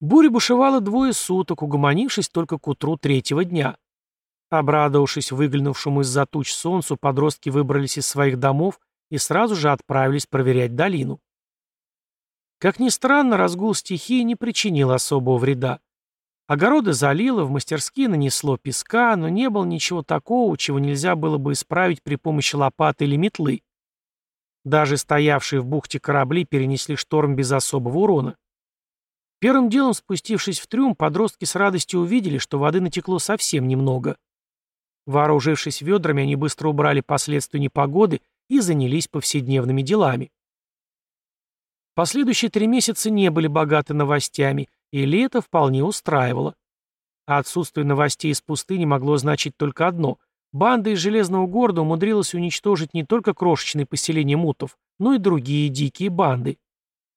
Буря бушевала двое суток, угомонившись только к утру третьего дня. Обрадовавшись выглянувшему из-за туч солнцу, подростки выбрались из своих домов и сразу же отправились проверять долину. Как ни странно, разгул стихии не причинил особого вреда. Огороды залило, в мастерские нанесло песка, но не было ничего такого, чего нельзя было бы исправить при помощи лопаты или метлы. Даже стоявшие в бухте корабли перенесли шторм без особого урона. Первым делом, спустившись в трюм, подростки с радостью увидели, что воды натекло совсем немного. Вооружившись ведрами, они быстро убрали последствия непогоды и занялись повседневными делами. Последующие три месяца не были богаты новостями, и лето вполне устраивало. А отсутствие новостей из пустыни могло значить только одно. Банда из Железного города умудрилась уничтожить не только крошечные поселения мутов, но и другие дикие банды.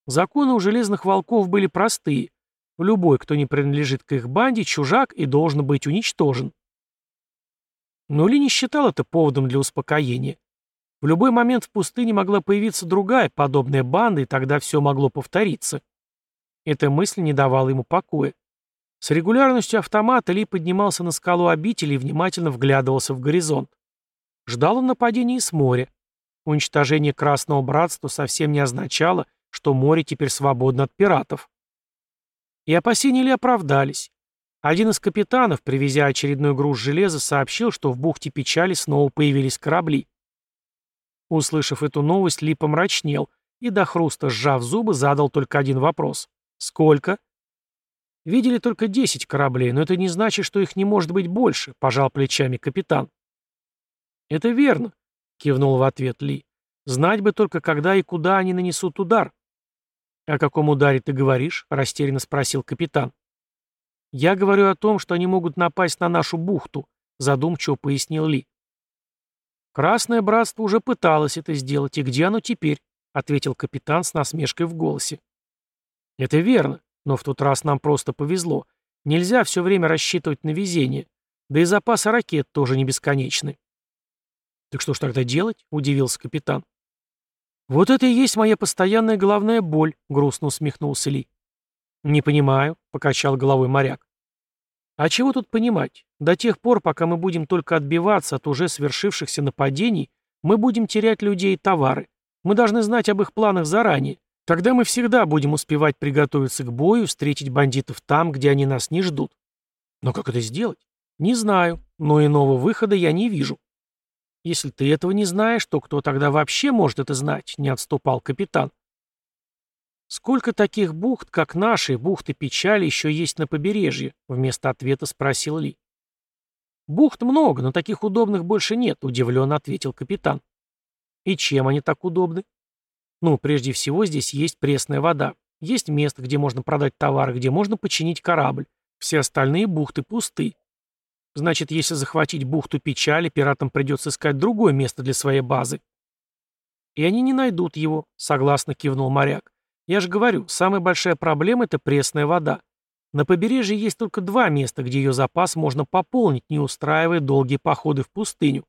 Законы у Железных волков были простые. Любой, кто не принадлежит к их банде, чужак и должен быть уничтожен. Но Ли не считал это поводом для успокоения. В любой момент в пустыне могла появиться другая подобная банда, и тогда все могло повториться. Эта мысль не давала ему покоя. С регулярностью автомата Ли поднимался на скалу обители и внимательно вглядывался в горизонт. Ждал он нападения с моря. Уничтожение Красного Братства совсем не означало, что море теперь свободно от пиратов. И опасения Ли оправдались. Один из капитанов, привезя очередной груз железа, сообщил, что в бухте печали снова появились корабли. Услышав эту новость, Ли помрачнел и до хруста, сжав зубы, задал только один вопрос. «Сколько?» «Видели только десять кораблей, но это не значит, что их не может быть больше», — пожал плечами капитан. «Это верно», — кивнул в ответ Ли. «Знать бы только, когда и куда они нанесут удар». «О каком ударе ты говоришь?» — растерянно спросил капитан. «Я говорю о том, что они могут напасть на нашу бухту», — задумчиво пояснил Ли. «Красное братство уже пыталось это сделать, и где оно теперь?» — ответил капитан с насмешкой в голосе. Это верно, но в тот раз нам просто повезло. Нельзя все время рассчитывать на везение. Да и запасы ракет тоже не бесконечны. «Так что ж тогда делать?» — удивился капитан. «Вот это и есть моя постоянная головная боль», — грустно усмехнулся Ли. «Не понимаю», — покачал головой моряк. «А чего тут понимать? До тех пор, пока мы будем только отбиваться от уже свершившихся нападений, мы будем терять людей и товары. Мы должны знать об их планах заранее. Тогда мы всегда будем успевать приготовиться к бою, встретить бандитов там, где они нас не ждут. Но как это сделать? Не знаю, но иного выхода я не вижу. Если ты этого не знаешь, то кто тогда вообще может это знать? Не отступал капитан. Сколько таких бухт, как наши, бухты печали, еще есть на побережье? Вместо ответа спросил Ли. Бухт много, но таких удобных больше нет, удивленно ответил капитан. И чем они так удобны? Ну, прежде всего, здесь есть пресная вода. Есть место, где можно продать товар, где можно починить корабль. Все остальные бухты пусты. Значит, если захватить бухту печали, пиратам придется искать другое место для своей базы. И они не найдут его, согласно кивнул моряк. Я же говорю, самая большая проблема — это пресная вода. На побережье есть только два места, где ее запас можно пополнить, не устраивая долгие походы в пустыню.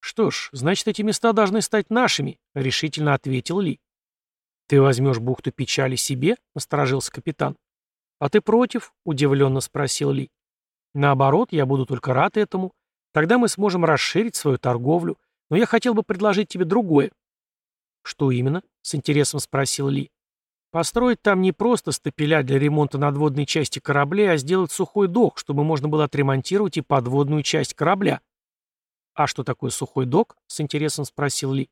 «Что ж, значит, эти места должны стать нашими», — решительно ответил Ли. «Ты возьмешь бухту печали себе?» — насторожился капитан. «А ты против?» — удивленно спросил Ли. «Наоборот, я буду только рад этому. Тогда мы сможем расширить свою торговлю. Но я хотел бы предложить тебе другое». «Что именно?» — с интересом спросил Ли. «Построить там не просто стапеля для ремонта надводной части корабля, а сделать сухой док, чтобы можно было отремонтировать и подводную часть корабля». «А что такое сухой док?» — с интересом спросил Ли.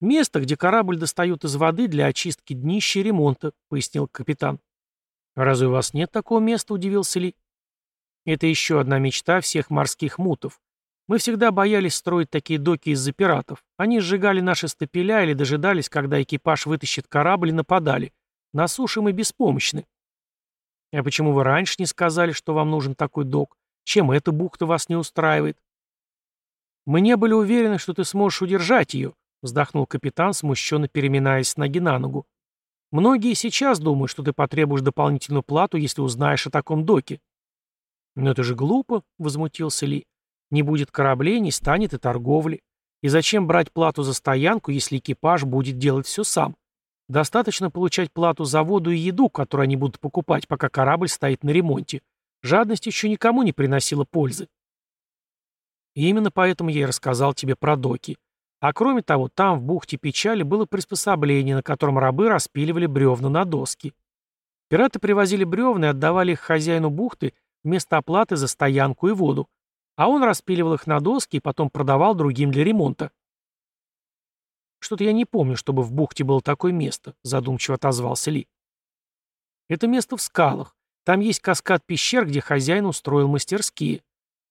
«Место, где корабль достают из воды для очистки днища и ремонта», — пояснил капитан. «Разве у вас нет такого места?» — удивился Ли. «Это еще одна мечта всех морских мутов. Мы всегда боялись строить такие доки из-за пиратов. Они сжигали наши стапеля или дожидались, когда экипаж вытащит корабль и нападали. На суше мы беспомощны». «А почему вы раньше не сказали, что вам нужен такой док? Чем эта бухта вас не устраивает?» «Мы не были уверены, что ты сможешь удержать ее», — вздохнул капитан, смущенно переминаясь с ноги на ногу. «Многие сейчас думают, что ты потребуешь дополнительную плату, если узнаешь о таком доке». «Но это же глупо», — возмутился Ли. «Не будет кораблей, не станет и торговли. И зачем брать плату за стоянку, если экипаж будет делать все сам? Достаточно получать плату за воду и еду, которую они будут покупать, пока корабль стоит на ремонте. Жадность еще никому не приносила пользы. И именно поэтому я и рассказал тебе про доки. А кроме того, там, в бухте Печали, было приспособление, на котором рабы распиливали бревна на доски. Пираты привозили бревна и отдавали их хозяину бухты вместо оплаты за стоянку и воду, а он распиливал их на доски и потом продавал другим для ремонта. «Что-то я не помню, чтобы в бухте было такое место», — задумчиво отозвался Ли. «Это место в скалах. Там есть каскад пещер, где хозяин устроил мастерские.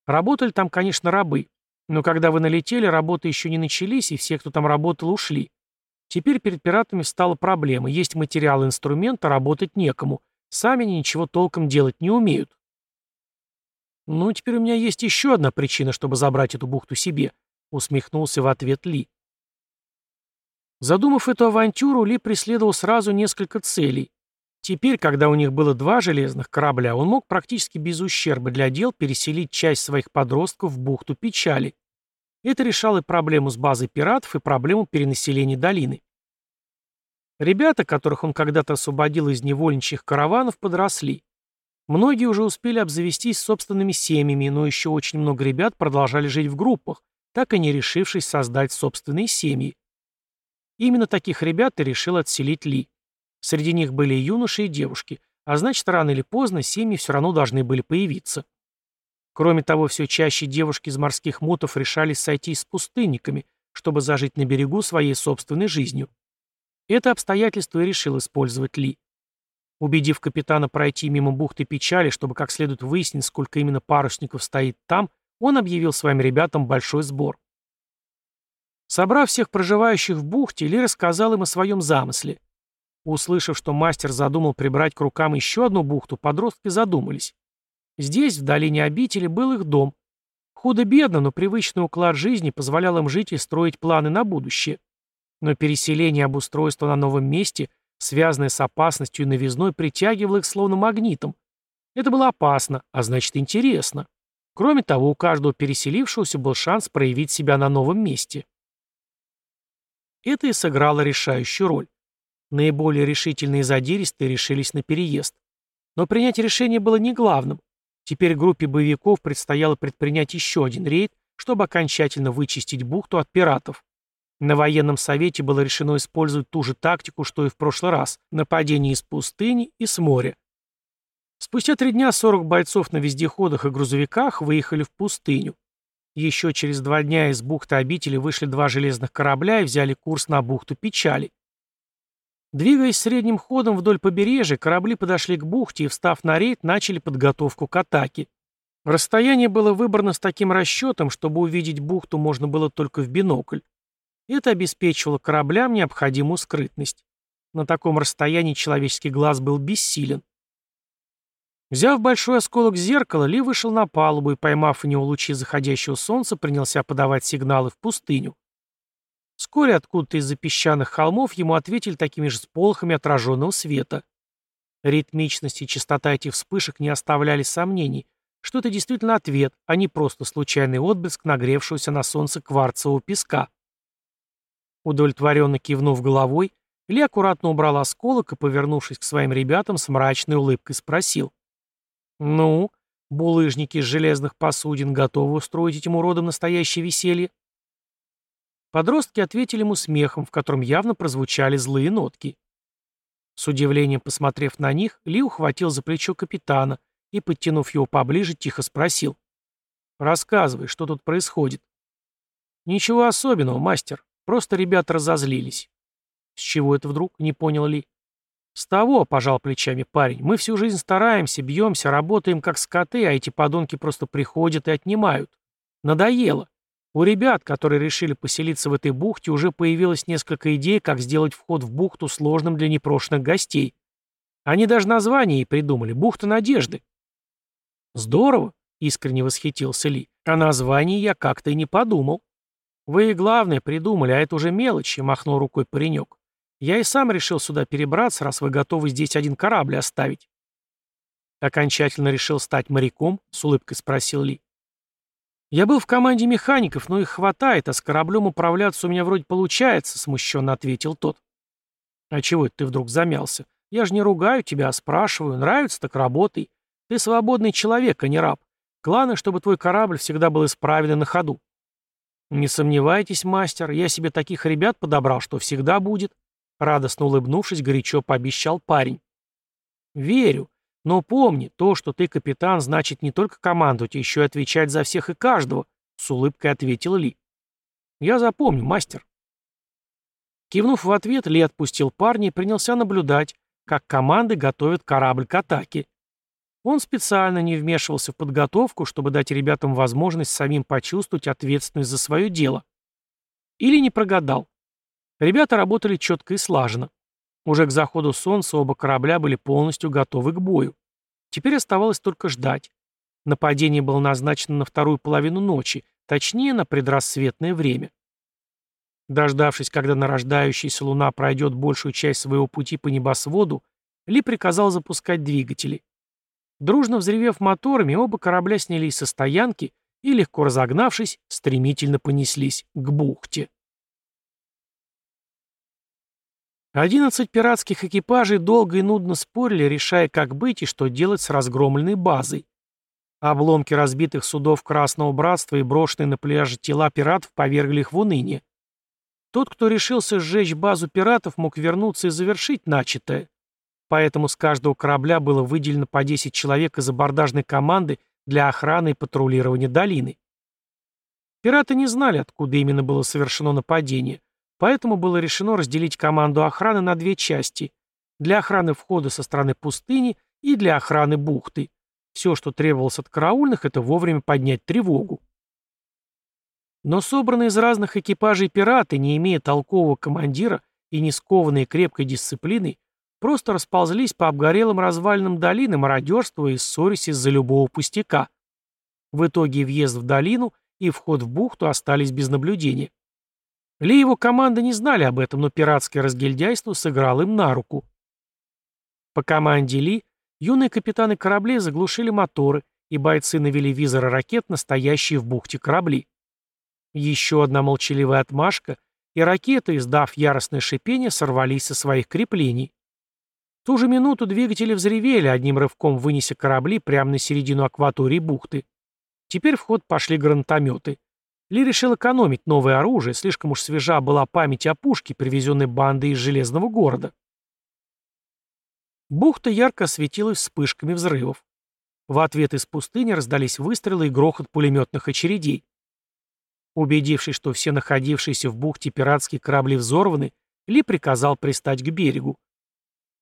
Работали там, конечно, рабы. Но когда вы налетели, работы еще не начались, и все, кто там работал, ушли. Теперь перед пиратами стала проблема. Есть материал и инструмент, а работать некому. Сами они ничего толком делать не умеют. «Ну, теперь у меня есть еще одна причина, чтобы забрать эту бухту себе», — усмехнулся в ответ Ли. Задумав эту авантюру, Ли преследовал сразу несколько целей. Теперь, когда у них было два железных корабля, он мог практически без ущерба для дел переселить часть своих подростков в бухту Печали. Это решало и проблему с базой пиратов, и проблему перенаселения долины. Ребята, которых он когда-то освободил из невольничьих караванов, подросли. Многие уже успели обзавестись собственными семьями, но еще очень много ребят продолжали жить в группах, так и не решившись создать собственные семьи. Именно таких ребят и решил отселить Ли. Среди них были и юноши, и девушки, а значит, рано или поздно семьи все равно должны были появиться. Кроме того, все чаще девушки из морских мутов решались сойти с пустынниками, чтобы зажить на берегу своей собственной жизнью. Это обстоятельство и решил использовать Ли. Убедив капитана пройти мимо бухты печали, чтобы как следует выяснить, сколько именно парусников стоит там, он объявил своим ребятам большой сбор. Собрав всех проживающих в бухте, Ли рассказал им о своем замысле. Услышав, что мастер задумал прибрать к рукам еще одну бухту, подростки задумались. Здесь, в долине обители, был их дом. Худо-бедно, но привычный уклад жизни позволял им жить и строить планы на будущее. Но переселение и обустройство на новом месте, связанное с опасностью и новизной, притягивало их словно магнитом. Это было опасно, а значит интересно. Кроме того, у каждого переселившегося был шанс проявить себя на новом месте. Это и сыграло решающую роль. Наиболее решительные задиристые решились на переезд. Но принять решение было не главным. Теперь группе боевиков предстояло предпринять еще один рейд, чтобы окончательно вычистить бухту от пиратов. На военном совете было решено использовать ту же тактику, что и в прошлый раз – нападение из пустыни и с моря. Спустя три дня 40 бойцов на вездеходах и грузовиках выехали в пустыню. Еще через два дня из бухты обители вышли два железных корабля и взяли курс на бухту Печали. Двигаясь средним ходом вдоль побережья, корабли подошли к бухте и, встав на рейд, начали подготовку к атаке. Расстояние было выбрано с таким расчетом, чтобы увидеть бухту можно было только в бинокль. Это обеспечивало кораблям необходимую скрытность. На таком расстоянии человеческий глаз был бессилен. Взяв большой осколок зеркала, Ли вышел на палубу и, поймав в него лучи заходящего солнца, принялся подавать сигналы в пустыню. Вскоре откуда-то из-за песчаных холмов ему ответили такими же сполохами отраженного света. Ритмичность и частота этих вспышек не оставляли сомнений, что это действительно ответ, а не просто случайный отблеск нагревшегося на солнце кварцевого песка. Удовлетворенно кивнув головой, Ли аккуратно убрал осколок и, повернувшись к своим ребятам, с мрачной улыбкой спросил. «Ну, булыжники из железных посудин готовы устроить этим уродам настоящее веселье?» Подростки ответили ему смехом, в котором явно прозвучали злые нотки. С удивлением посмотрев на них, Ли ухватил за плечо капитана и, подтянув его поближе, тихо спросил. «Рассказывай, что тут происходит?» «Ничего особенного, мастер. Просто ребята разозлились». «С чего это вдруг?» — не понял Ли. «С того», — пожал плечами парень, — «мы всю жизнь стараемся, бьемся, работаем как скоты, а эти подонки просто приходят и отнимают. Надоело. У ребят, которые решили поселиться в этой бухте, уже появилось несколько идей, как сделать вход в бухту сложным для непрошенных гостей. Они даже название ей придумали — «Бухта Надежды». «Здорово», — искренне восхитился Ли. «О названии я как-то и не подумал». «Вы и главное придумали, а это уже мелочи», — махнул рукой паренек. «Я и сам решил сюда перебраться, раз вы готовы здесь один корабль оставить». «Окончательно решил стать моряком?» — с улыбкой спросил Ли. «Я был в команде механиков, но их хватает, а с кораблем управляться у меня вроде получается», — смущенно ответил тот. «А чего это ты вдруг замялся? Я же не ругаю тебя, а спрашиваю. Нравится, так работай. Ты свободный человек, а не раб. Главное, чтобы твой корабль всегда был исправен на ходу». «Не сомневайтесь, мастер, я себе таких ребят подобрал, что всегда будет», радостно улыбнувшись, горячо пообещал парень. «Верю. Но помни, то, что ты капитан, значит не только командовать, а еще и отвечать за всех и каждого», с улыбкой ответил Ли. «Я запомню, мастер». Кивнув в ответ, Ли отпустил парня и принялся наблюдать, как команды готовят корабль к атаке. Он специально не вмешивался в подготовку, чтобы дать ребятам возможность самим почувствовать ответственность за свое дело. Или не прогадал. Ребята работали четко и слаженно. Уже к заходу солнца оба корабля были полностью готовы к бою. Теперь оставалось только ждать. Нападение было назначено на вторую половину ночи, точнее, на предрассветное время. Дождавшись, когда нарождающаяся луна пройдет большую часть своего пути по небосводу, Ли приказал запускать двигатели. Дружно взревев моторами, оба корабля снялись со стоянки и, легко разогнавшись, стремительно понеслись к бухте. Одиннадцать пиратских экипажей долго и нудно спорили, решая, как быть и что делать с разгромленной базой. Обломки разбитых судов Красного Братства и брошенные на пляже тела пиратов повергли их в уныние. Тот, кто решился сжечь базу пиратов, мог вернуться и завершить начатое. Поэтому с каждого корабля было выделено по 10 человек из абордажной команды для охраны и патрулирования долины. Пираты не знали, откуда именно было совершено нападение, Поэтому было решено разделить команду охраны на две части. Для охраны входа со стороны пустыни и для охраны бухты. Все, что требовалось от караульных, это вовремя поднять тревогу. Но собранные из разных экипажей пираты, не имея толкового командира и не скованные крепкой дисциплиной, просто расползлись по обгорелым развалинам долины, мародерствуя и ссорясь из-за любого пустяка. В итоге въезд в долину и вход в бухту остались без наблюдения. Ли и его команда не знали об этом, но пиратское разгильдяйство сыграло им на руку. По команде Ли юные капитаны кораблей заглушили моторы, и бойцы навели визоры ракет, настоящие в бухте корабли. Еще одна молчаливая отмашка, и ракеты, издав яростное шипение, сорвались со своих креплений. Ту же минуту двигатели взревели, одним рывком вынеся корабли прямо на середину акватории бухты. Теперь в ход пошли гранатометы. Ли решил экономить новое оружие, слишком уж свежа была память о пушке, привезенной бандой из Железного города. Бухта ярко осветилась вспышками взрывов. В ответ из пустыни раздались выстрелы и грохот пулеметных очередей. Убедившись, что все находившиеся в бухте пиратские корабли взорваны, Ли приказал пристать к берегу.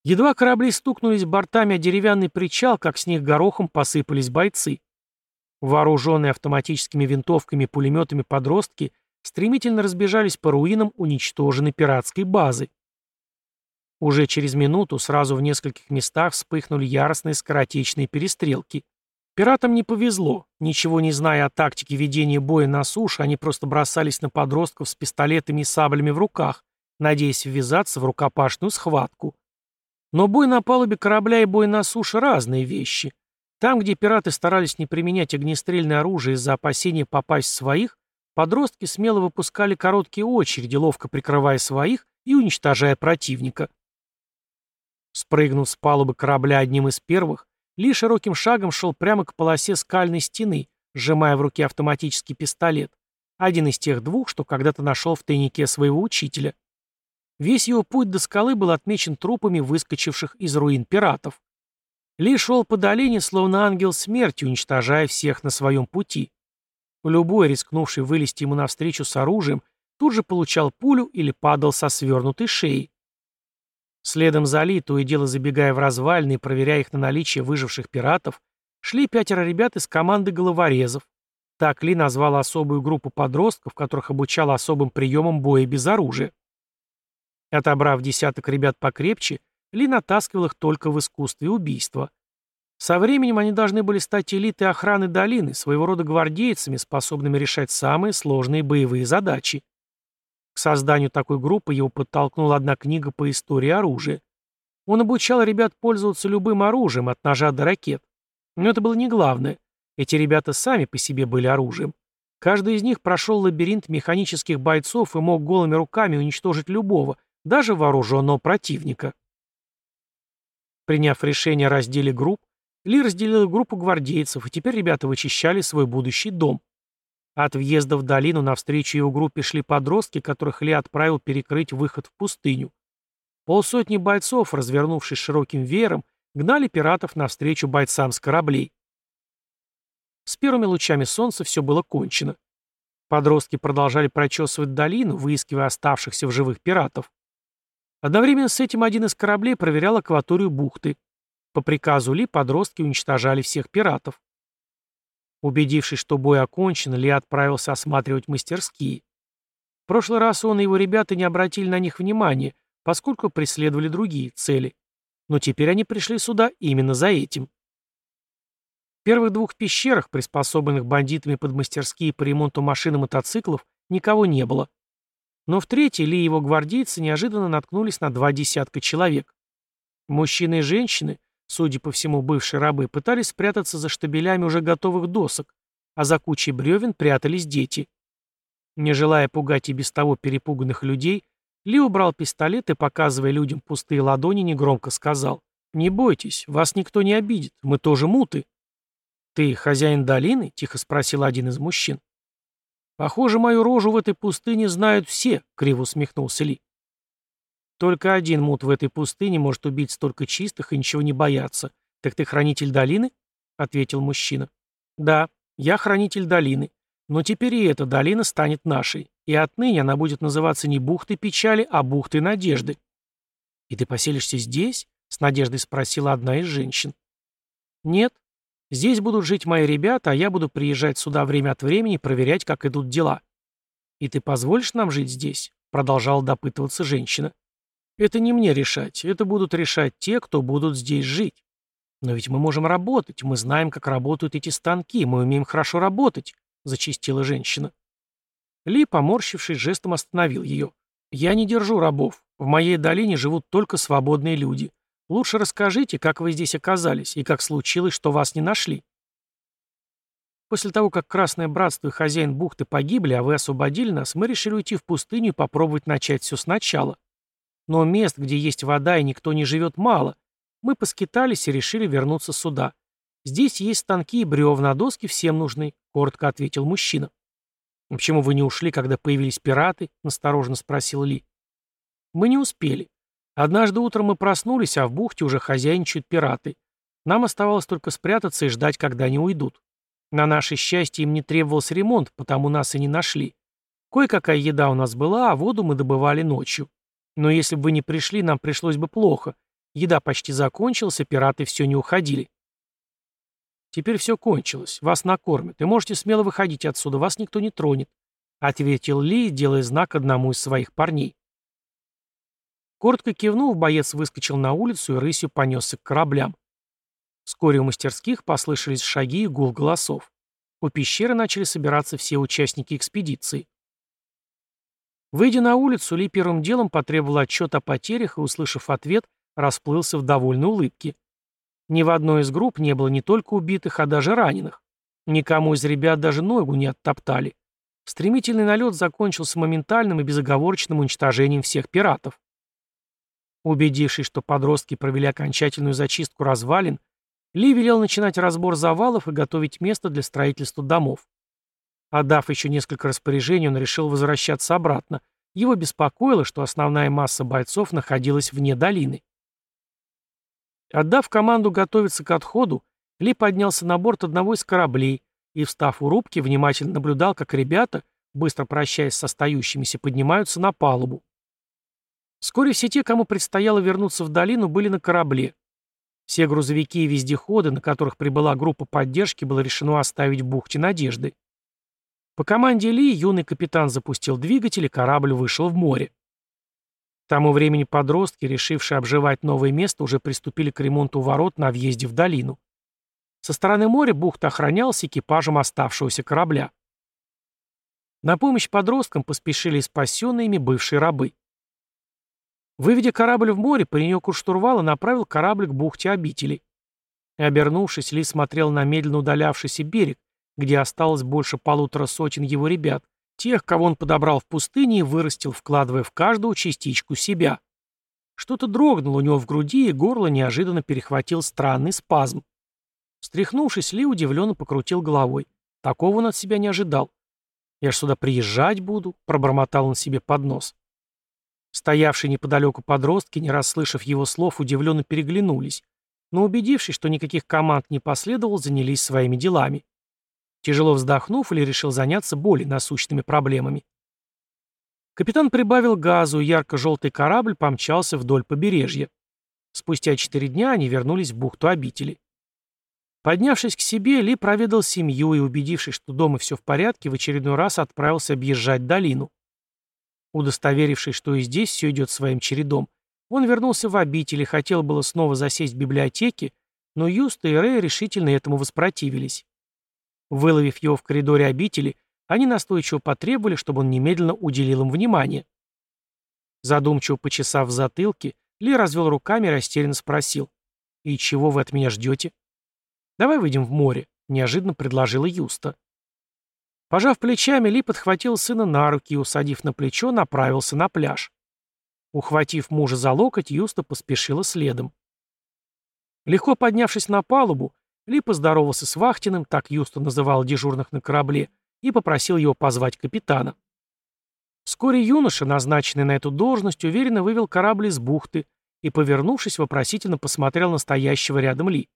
Едва корабли стукнулись бортами о деревянный причал, как с них горохом посыпались бойцы. Вооруженные автоматическими винтовками и пулеметами подростки стремительно разбежались по руинам уничтоженной пиратской базы. Уже через минуту сразу в нескольких местах вспыхнули яростные скоротечные перестрелки. Пиратам не повезло. Ничего не зная о тактике ведения боя на суше, они просто бросались на подростков с пистолетами и саблями в руках, надеясь ввязаться в рукопашную схватку. Но бой на палубе корабля и бой на суше — разные вещи. Там, где пираты старались не применять огнестрельное оружие из-за опасения попасть в своих, подростки смело выпускали короткие очереди, ловко прикрывая своих и уничтожая противника. Спрыгнув с палубы корабля одним из первых, Ли широким шагом шел прямо к полосе скальной стены, сжимая в руке автоматический пистолет, один из тех двух, что когда-то нашел в тайнике своего учителя. Весь его путь до скалы был отмечен трупами выскочивших из руин пиратов. Ли шел по долине, словно ангел смерти, уничтожая всех на своем пути. Любой, рискнувший вылезти ему навстречу с оружием, тут же получал пулю или падал со свернутой шеей. Следом за Ли, то и дело забегая в развалины проверяя их на наличие выживших пиратов, шли пятеро ребят из команды головорезов. Так Ли назвал особую группу подростков, которых обучал особым приемам боя без оружия. Отобрав десяток ребят покрепче, ли натаскивал их только в искусстве убийства. Со временем они должны были стать элитой охраны долины, своего рода гвардейцами, способными решать самые сложные боевые задачи. К созданию такой группы его подтолкнула одна книга по истории оружия. Он обучал ребят пользоваться любым оружием, от ножа до ракет. Но это было не главное. Эти ребята сами по себе были оружием. Каждый из них прошел лабиринт механических бойцов и мог голыми руками уничтожить любого, даже вооруженного противника. Приняв решение о разделе групп, Ли разделил группу гвардейцев, и теперь ребята вычищали свой будущий дом. От въезда в долину навстречу его группе шли подростки, которых Ли отправил перекрыть выход в пустыню. Полсотни бойцов, развернувшись широким веером, гнали пиратов навстречу бойцам с кораблей. С первыми лучами солнца все было кончено. Подростки продолжали прочесывать долину, выискивая оставшихся в живых пиратов. Одновременно с этим один из кораблей проверял акваторию бухты. По приказу Ли подростки уничтожали всех пиратов. Убедившись, что бой окончен, Ли отправился осматривать мастерские. В прошлый раз он и его ребята не обратили на них внимания, поскольку преследовали другие цели. Но теперь они пришли сюда именно за этим. В первых двух пещерах, приспособленных бандитами под мастерские по ремонту машин и мотоциклов, никого не было. Но в третьей Ли и его гвардейцы неожиданно наткнулись на два десятка человек. Мужчины и женщины, судя по всему бывшие рабы, пытались спрятаться за штабелями уже готовых досок, а за кучей бревен прятались дети. Не желая пугать и без того перепуганных людей, Ли убрал пистолет и, показывая людям пустые ладони, негромко сказал, «Не бойтесь, вас никто не обидит, мы тоже муты». «Ты хозяин долины?» — тихо спросил один из мужчин. «Похоже, мою рожу в этой пустыне знают все», — криво усмехнулся Ли. «Только один мут в этой пустыне может убить столько чистых и ничего не бояться. Так ты хранитель долины?» — ответил мужчина. «Да, я хранитель долины. Но теперь и эта долина станет нашей, и отныне она будет называться не бухтой печали, а бухтой надежды». «И ты поселишься здесь?» — с надеждой спросила одна из женщин. «Нет, Здесь будут жить мои ребята, а я буду приезжать сюда время от времени проверять, как идут дела. И ты позволишь нам жить здесь? Продолжала допытываться женщина. Это не мне решать, это будут решать те, кто будут здесь жить. Но ведь мы можем работать, мы знаем, как работают эти станки, мы умеем хорошо работать, зачистила женщина. Ли, поморщившись, жестом остановил ее. «Я не держу рабов. В моей долине живут только свободные люди. Лучше расскажите, как вы здесь оказались, и как случилось, что вас не нашли. После того, как Красное Братство и хозяин бухты погибли, а вы освободили нас, мы решили уйти в пустыню и попробовать начать все сначала. Но мест, где есть вода и никто не живет, мало. Мы поскитались и решили вернуться сюда. Здесь есть станки и бревна, а доски всем нужны, — коротко ответил мужчина. «Почему вы не ушли, когда появились пираты?» — настороженно спросил Ли. «Мы не успели. Однажды утром мы проснулись, а в бухте уже хозяйничают пираты. Нам оставалось только спрятаться и ждать, когда они уйдут. На наше счастье им не требовался ремонт, потому нас и не нашли. Кое-какая еда у нас была, а воду мы добывали ночью. Но если бы вы не пришли, нам пришлось бы плохо. Еда почти закончилась, а пираты все не уходили. Теперь все кончилось. Вас накормят, и можете смело выходить отсюда, вас никто не тронет», — ответил Ли, делая знак одному из своих парней. Коротко кивнув, боец выскочил на улицу и рысью понесся к кораблям. Вскоре у мастерских послышались шаги и гул голосов. У пещеры начали собираться все участники экспедиции. Выйдя на улицу, Ли первым делом потребовал отчет о потерях и, услышав ответ, расплылся в довольной улыбке. Ни в одной из групп не было не только убитых, а даже раненых. Никому из ребят даже ногу не оттоптали. Стремительный налет закончился моментальным и безоговорочным уничтожением всех пиратов. Убедившись, что подростки провели окончательную зачистку развалин, Ли велел начинать разбор завалов и готовить место для строительства домов. Отдав еще несколько распоряжений, он решил возвращаться обратно. Его беспокоило, что основная масса бойцов находилась вне долины. Отдав команду готовиться к отходу, Ли поднялся на борт одного из кораблей и, встав у рубки, внимательно наблюдал, как ребята, быстро прощаясь с остающимися, поднимаются на палубу. Вскоре все те, кому предстояло вернуться в долину, были на корабле. Все грузовики и вездеходы, на которых прибыла группа поддержки, было решено оставить в бухте Надежды. По команде Ли юный капитан запустил двигатель, и корабль вышел в море. К тому времени подростки, решившие обживать новое место, уже приступили к ремонту ворот на въезде в долину. Со стороны моря бухта охранялась экипажем оставшегося корабля. На помощь подросткам поспешили спасенные ими бывшие рабы. Выведя корабль в море, паренек у штурвала направил корабль к бухте обители. И, обернувшись, Ли смотрел на медленно удалявшийся берег, где осталось больше полутора сотен его ребят, Тех, кого он подобрал в пустыне и вырастил, вкладывая в каждую частичку себя. Что-то дрогнуло у него в груди, и горло неожиданно перехватил странный спазм. Встряхнувшись, Ли удивленно покрутил головой. Такого он от себя не ожидал. «Я ж сюда приезжать буду», — пробормотал он себе под нос. Стоявшие неподалеку подростки, не расслышав его слов, удивленно переглянулись, но убедившись, что никаких команд не последовало, занялись своими делами. Тяжело вздохнув, или решил заняться более насущными проблемами. Капитан прибавил газу, и ярко-желтый корабль помчался вдоль побережья. Спустя четыре дня они вернулись в бухту обители. Поднявшись к себе, Ли проведал семью и, убедившись, что дома все в порядке, в очередной раз отправился объезжать долину. Удостоверившись, что и здесь все идет своим чередом, он вернулся в обитель и хотел было снова засесть в библиотеке, но Юста и Рэй решительно этому воспротивились. Выловив его в коридоре обители, они настойчиво потребовали, чтобы он немедленно уделил им внимание. Задумчиво почесав в затылке, Ли развел руками и растерянно спросил. «И чего вы от меня ждете?» «Давай выйдем в море», — неожиданно предложила Юста. Пожав плечами, Ли подхватил сына на руки и, усадив на плечо, направился на пляж. Ухватив мужа за локоть, Юста поспешила следом. Легко поднявшись на палубу, ли поздоровался с Вахтиным, так Юста называл дежурных на корабле, и попросил его позвать капитана. Вскоре юноша, назначенный на эту должность, уверенно вывел корабль из бухты и, повернувшись, вопросительно посмотрел на стоящего рядом Ли.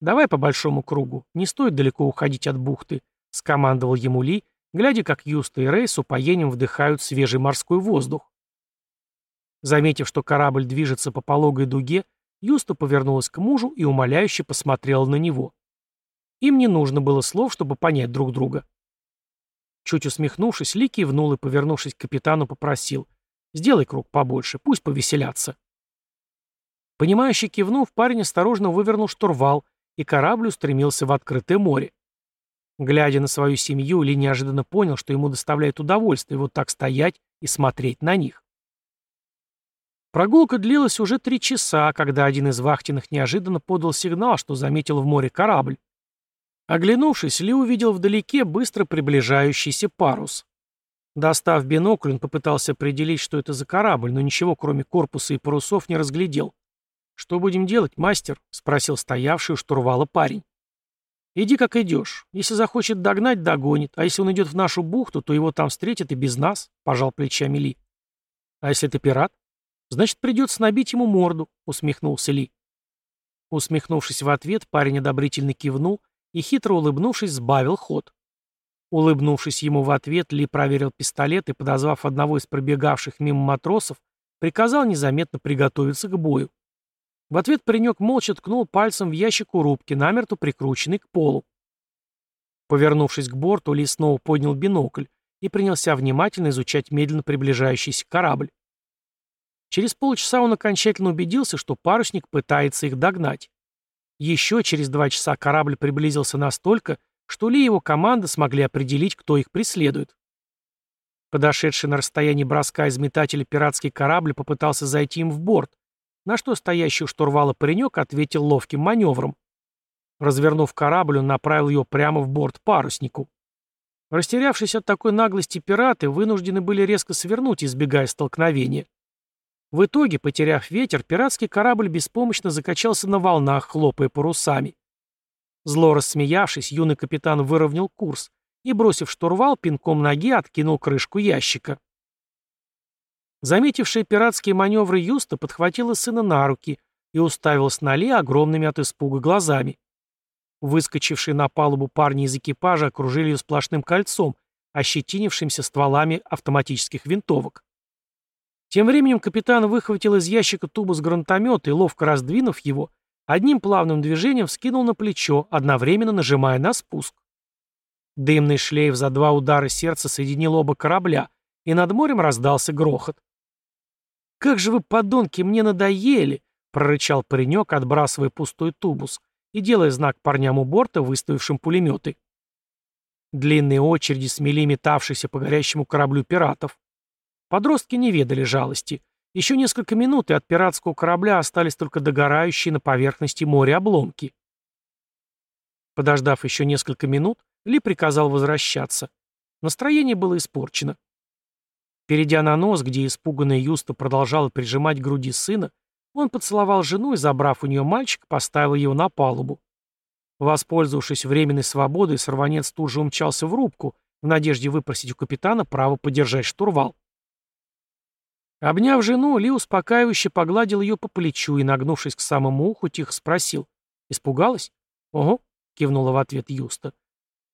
«Давай по большому кругу, не стоит далеко уходить от бухты», — скомандовал ему Ли, глядя, как Юста и Рэй с упоением вдыхают свежий морской воздух. Заметив, что корабль движется по пологой дуге, Юста повернулась к мужу и умоляюще посмотрела на него. Им не нужно было слов, чтобы понять друг друга. Чуть усмехнувшись, Ли кивнул и, повернувшись к капитану, попросил. «Сделай круг побольше, пусть повеселятся». Понимающе кивнув, парень осторожно вывернул штурвал, и корабль устремился в открытое море. Глядя на свою семью, Ли неожиданно понял, что ему доставляет удовольствие вот так стоять и смотреть на них. Прогулка длилась уже три часа, когда один из вахтенных неожиданно подал сигнал, что заметил в море корабль. Оглянувшись, Ли увидел вдалеке быстро приближающийся парус. Достав бинокль, он попытался определить, что это за корабль, но ничего, кроме корпуса и парусов, не разглядел. «Что будем делать, мастер?» — спросил стоявший у штурвала парень. «Иди как идешь. Если захочет догнать, догонит. А если он идет в нашу бухту, то его там встретят и без нас», — пожал плечами Ли. «А если это пират?» «Значит, придется набить ему морду», — усмехнулся Ли. Усмехнувшись в ответ, парень одобрительно кивнул и, хитро улыбнувшись, сбавил ход. Улыбнувшись ему в ответ, Ли проверил пистолет и, подозвав одного из пробегавших мимо матросов, приказал незаметно приготовиться к бою. В ответ паренек молча ткнул пальцем в ящик у рубки, намертво прикрученный к полу. Повернувшись к борту, Ли снова поднял бинокль и принялся внимательно изучать медленно приближающийся корабль. Через полчаса он окончательно убедился, что парусник пытается их догнать. Еще через два часа корабль приблизился настолько, что Ли и его команда смогли определить, кто их преследует. Подошедший на расстояние броска из метателя пиратский корабль попытался зайти им в борт, на что стоящий у штурвала паренек ответил ловким маневром. Развернув корабль, он направил ее прямо в борт паруснику. Растерявшись от такой наглости пираты, вынуждены были резко свернуть, избегая столкновения. В итоге, потеряв ветер, пиратский корабль беспомощно закачался на волнах, хлопая парусами. Зло рассмеявшись, юный капитан выровнял курс и, бросив штурвал, пинком ноги откинул крышку ящика. Заметившая пиратские маневры Юста подхватила сына на руки и уставилась на Ли огромными от испуга глазами. Выскочившие на палубу парни из экипажа окружили ее сплошным кольцом, ощетинившимся стволами автоматических винтовок. Тем временем капитан выхватил из ящика тубус гранатомета и, ловко раздвинув его, одним плавным движением вскинул на плечо, одновременно нажимая на спуск. Дымный шлейф за два удара сердца соединил оба корабля, и над морем раздался грохот. «Как же вы, подонки, мне надоели!» — прорычал паренек, отбрасывая пустой тубус и делая знак парням у борта, выставившим пулеметы. Длинные очереди смели метавшиеся по горящему кораблю пиратов. Подростки не ведали жалости. Еще несколько минут, и от пиратского корабля остались только догорающие на поверхности моря обломки. Подождав еще несколько минут, Ли приказал возвращаться. Настроение было испорчено. Перейдя на нос, где испуганная Юста продолжала прижимать к груди сына, он поцеловал жену и, забрав у нее мальчика, поставил его на палубу. Воспользовавшись временной свободой, сорванец тут же умчался в рубку, в надежде выпросить у капитана право подержать штурвал. Обняв жену, Ли успокаивающе погладил ее по плечу и, нагнувшись к самому уху, тихо спросил. «Испугалась?» «Ого», — кивнула в ответ Юста.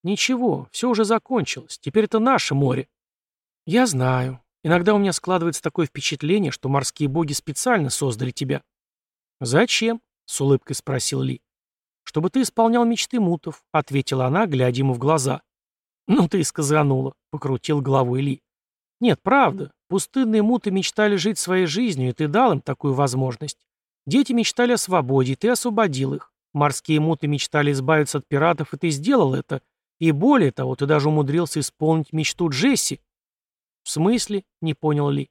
«Ничего, все уже закончилось. Теперь это наше море». «Я знаю. Иногда у меня складывается такое впечатление, что морские боги специально создали тебя». «Зачем?» — с улыбкой спросил Ли. «Чтобы ты исполнял мечты мутов», — ответила она, глядя ему в глаза. «Ну ты и сказанула», — покрутил головой Ли. «Нет, правда. Пустынные муты мечтали жить своей жизнью, и ты дал им такую возможность. Дети мечтали о свободе, и ты освободил их. Морские муты мечтали избавиться от пиратов, и ты сделал это. И более того, ты даже умудрился исполнить мечту Джесси. В смысле? Не понял Ли.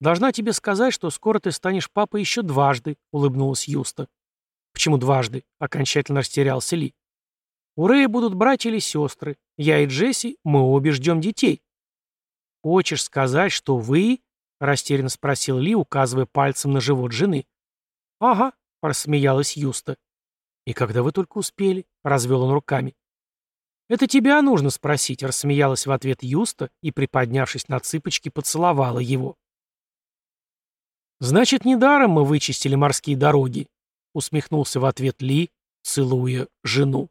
Должна тебе сказать, что скоро ты станешь папой еще дважды, улыбнулась Юста. Почему дважды? Окончательно растерялся Ли. У Рэя будут братья или сестры. Я и Джесси, мы обе ждем детей. «Хочешь сказать, что вы...» — растерянно спросил Ли, указывая пальцем на живот жены. «Ага», — рассмеялась Юста. «И когда вы только успели?» — развел он руками. «Это тебя нужно спросить», — рассмеялась в ответ Юста и, приподнявшись на цыпочки, поцеловала его. «Значит, недаром мы вычистили морские дороги», — усмехнулся в ответ Ли, целуя жену.